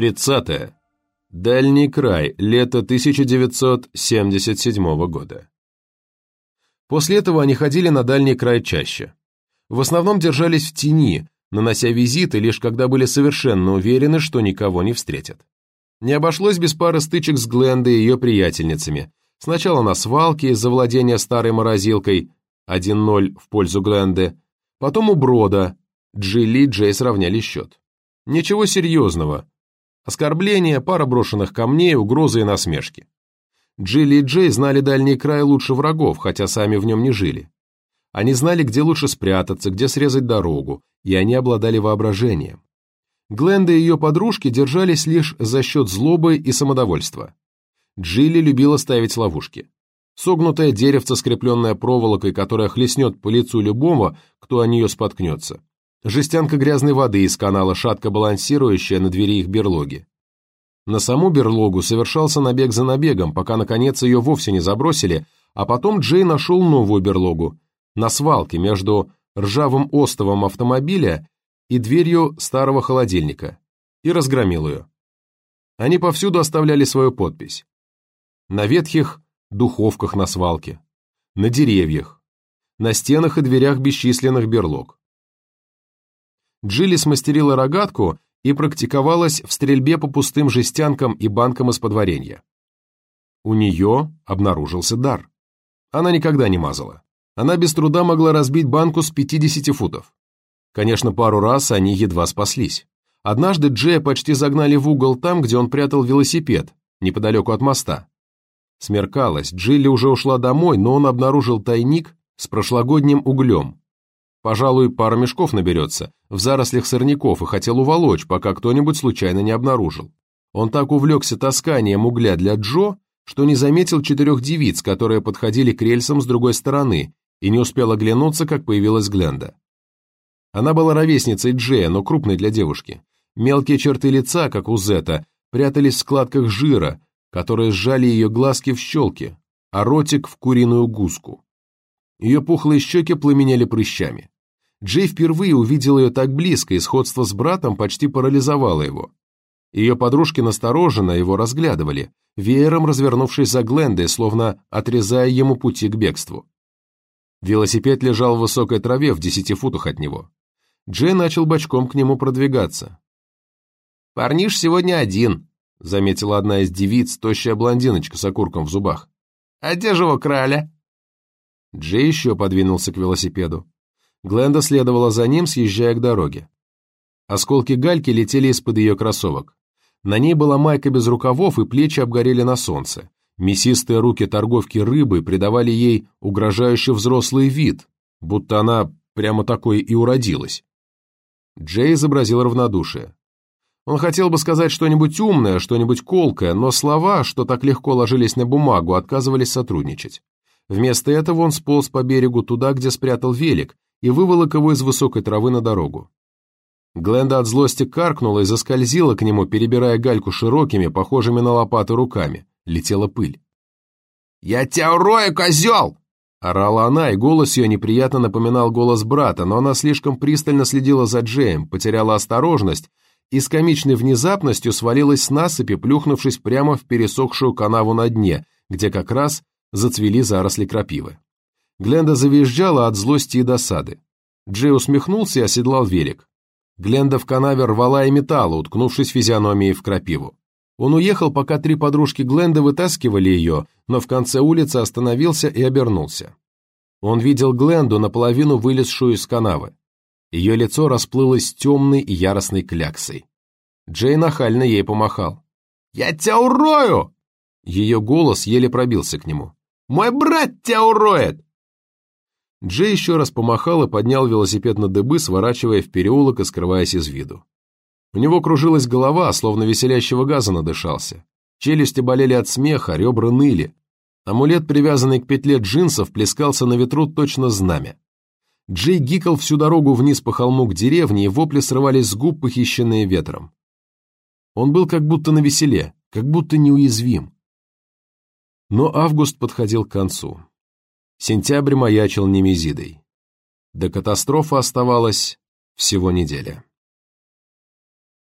30. Дальний край, лето 1977 года. После этого они ходили на дальний край чаще. В основном держались в тени, нанося визиты лишь когда были совершенно уверены, что никого не встретят. Не обошлось без пары стычек с Глендой и ее приятельницами. Сначала на свалке из-за владения старой морозилкой 1-0 в пользу Гленды, потом у Брода, Джилли и Джей сравняли счет. Ничего серьезного, Оскорбления, пара брошенных камней, угрозы и насмешки. Джилли и Джей знали дальний край лучше врагов, хотя сами в нем не жили. Они знали, где лучше спрятаться, где срезать дорогу, и они обладали воображением. Гленда и ее подружки держались лишь за счет злобы и самодовольства. Джилли любила ставить ловушки. Согнутое деревце, скрепленное проволокой, которая хлестнет по лицу любого, кто о нее споткнется жестянка грязной воды из канала, шатко балансирующая на двери их берлоги. На саму берлогу совершался набег за набегом, пока, наконец, ее вовсе не забросили, а потом Джей нашел новую берлогу, на свалке между ржавым остовом автомобиля и дверью старого холодильника, и разгромил ее. Они повсюду оставляли свою подпись. На ветхих духовках на свалке, на деревьях, на стенах и дверях бесчисленных берлог. Джилли смастерила рогатку и практиковалась в стрельбе по пустым жестянкам и банкам из-под варенья. У нее обнаружился дар. Она никогда не мазала. Она без труда могла разбить банку с 50 футов. Конечно, пару раз они едва спаслись. Однажды Джея почти загнали в угол там, где он прятал велосипед, неподалеку от моста. Смеркалось, Джилли уже ушла домой, но он обнаружил тайник с прошлогодним углем, Пожалуй, пара мешков наберется, в зарослях сорняков, и хотел уволочь, пока кто-нибудь случайно не обнаружил. Он так увлекся тасканием угля для Джо, что не заметил четырех девиц, которые подходили к рельсам с другой стороны, и не успел оглянуться, как появилась Гленда. Она была ровесницей Джея, но крупной для девушки. Мелкие черты лица, как у Зета, прятались в складках жира, которые сжали ее глазки в щелки, а ротик в куриную гуску. Ее пухлые щеки пламенели прыщами. Джей впервые увидел ее так близко, и сходство с братом почти парализовало его. Ее подружки настороженно его разглядывали, веером развернувшись за Глендой, словно отрезая ему пути к бегству. Велосипед лежал в высокой траве в десяти футах от него. Джей начал бочком к нему продвигаться. «Парниш сегодня один», — заметила одна из девиц, тощая блондиночка с окурком в зубах. «А где же его краля?» Джей еще подвинулся к велосипеду. Гленда следовала за ним, съезжая к дороге. Осколки гальки летели из-под ее кроссовок. На ней была майка без рукавов, и плечи обгорели на солнце. Мясистые руки торговки рыбы придавали ей угрожающий взрослый вид, будто она прямо такой и уродилась. Джей изобразил равнодушие. Он хотел бы сказать что-нибудь умное, что-нибудь колкое, но слова, что так легко ложились на бумагу, отказывались сотрудничать. Вместо этого он сполз по берегу туда, где спрятал велик, и выволок его из высокой травы на дорогу. Гленда от злости каркнула и заскользила к нему, перебирая гальку широкими, похожими на лопаты руками. Летела пыль. «Я тебя урою, козел!» Орала она, и голос ее неприятно напоминал голос брата, но она слишком пристально следила за Джеем, потеряла осторожность и с комичной внезапностью свалилась с насыпи, плюхнувшись прямо в пересохшую канаву на дне, где как раз зацвели заросли крапивы. Гленда завизжала от злости и досады. Джей усмехнулся и оседлал велик. Гленда в канаве рвала и металла, уткнувшись физиономией в крапиву. Он уехал, пока три подружки Гленда вытаскивали ее, но в конце улицы остановился и обернулся. Он видел Гленду, наполовину вылезшую из канавы. Ее лицо расплылось темной и яростной кляксой. Джей нахально ей помахал. «Я тебя урою!» Ее голос еле пробился к нему. Мой брат тебя уроет!» Джей еще раз помахал и поднял велосипед на дыбы, сворачивая в переулок и скрываясь из виду. У него кружилась голова, словно веселящего газа надышался. Челюсти болели от смеха, ребра ныли. Амулет, привязанный к петле джинсов, плескался на ветру точно знамя. Джей гикал всю дорогу вниз по холму к деревне, и вопли срывались с губ, похищенные ветром. Он был как будто на веселе, как будто неуязвим. Но август подходил к концу. Сентябрь маячил немезидой. До катастрофы оставалось всего неделя.